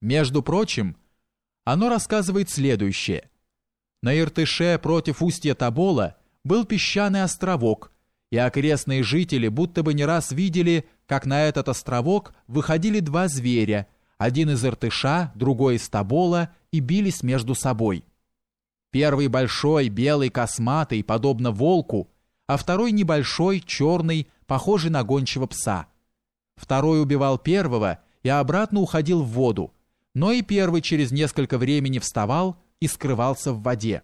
Между прочим, оно рассказывает следующее. На Иртыше против устья Тобола был песчаный островок, и окрестные жители будто бы не раз видели, как на этот островок выходили два зверя, один из Иртыша, другой из Тобола, и бились между собой. Первый большой, белый, косматый, подобно волку, а второй небольшой, черный, похожий на гончего пса. Второй убивал первого и обратно уходил в воду, но и первый через несколько времени вставал и скрывался в воде.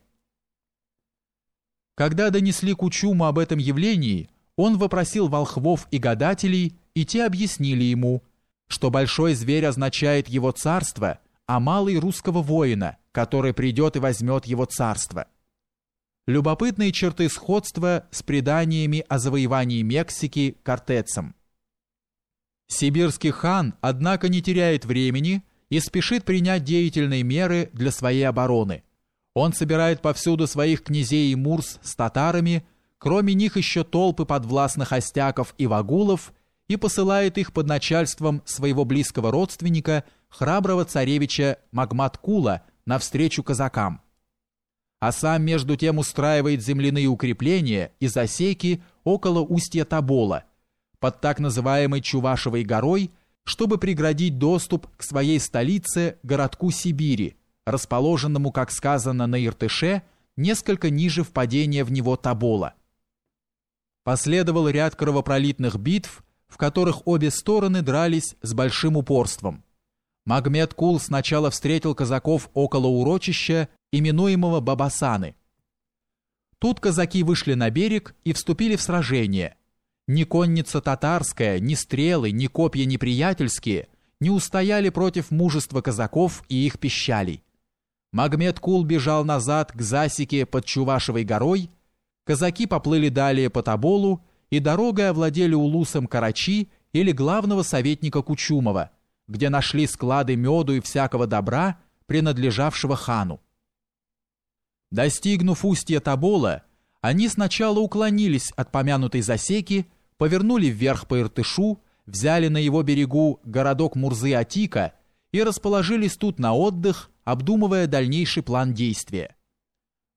Когда донесли Кучуму об этом явлении, он вопросил волхвов и гадателей, и те объяснили ему, что большой зверь означает его царство, а малый русского воина, который придет и возьмет его царство. Любопытные черты сходства с преданиями о завоевании Мексики кортецам. Сибирский хан, однако, не теряет времени – и спешит принять деятельные меры для своей обороны. Он собирает повсюду своих князей и мурс с татарами, кроме них еще толпы подвластных остяков и вагулов, и посылает их под начальством своего близкого родственника, храброго царевича Магматкула, навстречу казакам. А сам между тем устраивает земляные укрепления и засеки около устья Тобола, под так называемой Чувашевой горой – чтобы преградить доступ к своей столице, городку Сибири, расположенному, как сказано на Иртыше, несколько ниже впадения в него Тобола. Последовал ряд кровопролитных битв, в которых обе стороны дрались с большим упорством. Магмед Кул сначала встретил казаков около урочища, именуемого Бабасаны. Тут казаки вышли на берег и вступили в сражение – ни конница татарская, ни стрелы, ни копья неприятельские не устояли против мужества казаков и их пищалей. Магмед Кул бежал назад к засеке под Чувашевой горой, казаки поплыли далее по Тоболу и дорогой овладели улусом Карачи или главного советника Кучумова, где нашли склады меду и всякого добра, принадлежавшего хану. Достигнув устья Тобола, они сначала уклонились от помянутой засеки, повернули вверх по Иртышу, взяли на его берегу городок Мурзы-Атика и расположились тут на отдых, обдумывая дальнейший план действия.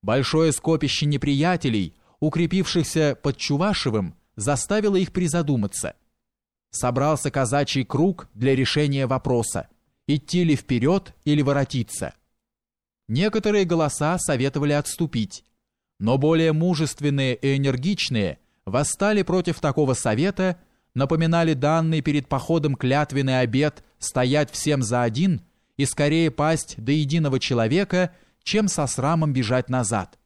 Большое скопище неприятелей, укрепившихся под Чувашевым, заставило их призадуматься. Собрался казачий круг для решения вопроса, идти ли вперед или воротиться. Некоторые голоса советовали отступить, но более мужественные и энергичные – восстали против такого совета, напоминали данный перед походом клятвенный обет стоять всем за один и скорее пасть до единого человека, чем со срамом бежать назад.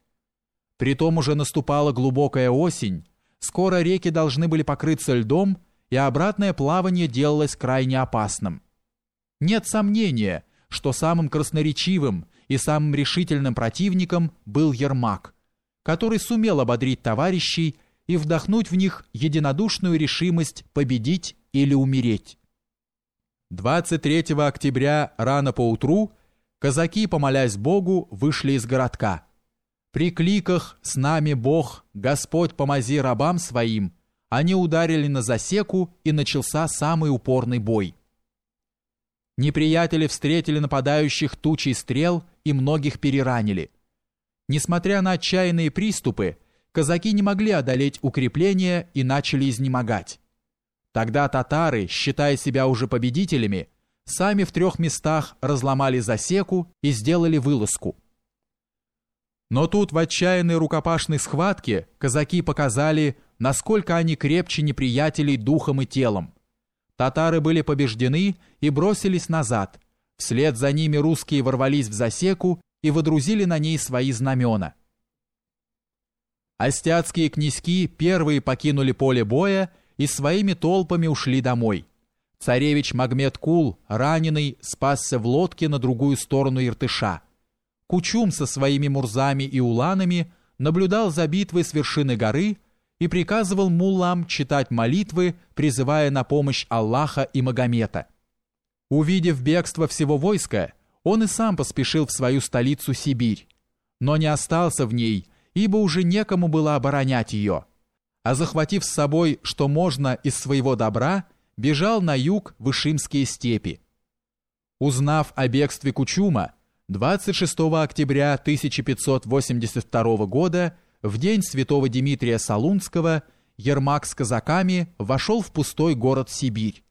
Притом уже наступала глубокая осень, скоро реки должны были покрыться льдом, и обратное плавание делалось крайне опасным. Нет сомнения, что самым красноречивым и самым решительным противником был Ермак, который сумел ободрить товарищей и вдохнуть в них единодушную решимость победить или умереть. 23 октября рано поутру казаки, помолясь Богу, вышли из городка. При кликах «С нами Бог, Господь помози рабам своим» они ударили на засеку и начался самый упорный бой. Неприятели встретили нападающих тучей стрел и многих переранили. Несмотря на отчаянные приступы, казаки не могли одолеть укрепления и начали изнемогать. Тогда татары, считая себя уже победителями, сами в трех местах разломали засеку и сделали вылазку. Но тут в отчаянной рукопашной схватке казаки показали, насколько они крепче неприятелей духом и телом. Татары были побеждены и бросились назад. Вслед за ними русские ворвались в засеку и водрузили на ней свои знамена – Остяцкие князьки первые покинули поле боя и своими толпами ушли домой. Царевич Магмед Кул, раненый, спасся в лодке на другую сторону Иртыша. Кучум со своими мурзами и уланами наблюдал за битвой с вершины горы и приказывал муллам читать молитвы, призывая на помощь Аллаха и Магомета. Увидев бегство всего войска, он и сам поспешил в свою столицу Сибирь, но не остался в ней, ибо уже некому было оборонять ее, а захватив с собой, что можно из своего добра, бежал на юг в Ишимские степи. Узнав о бегстве Кучума, 26 октября 1582 года, в день святого Дмитрия Солунского, Ермак с казаками вошел в пустой город Сибирь,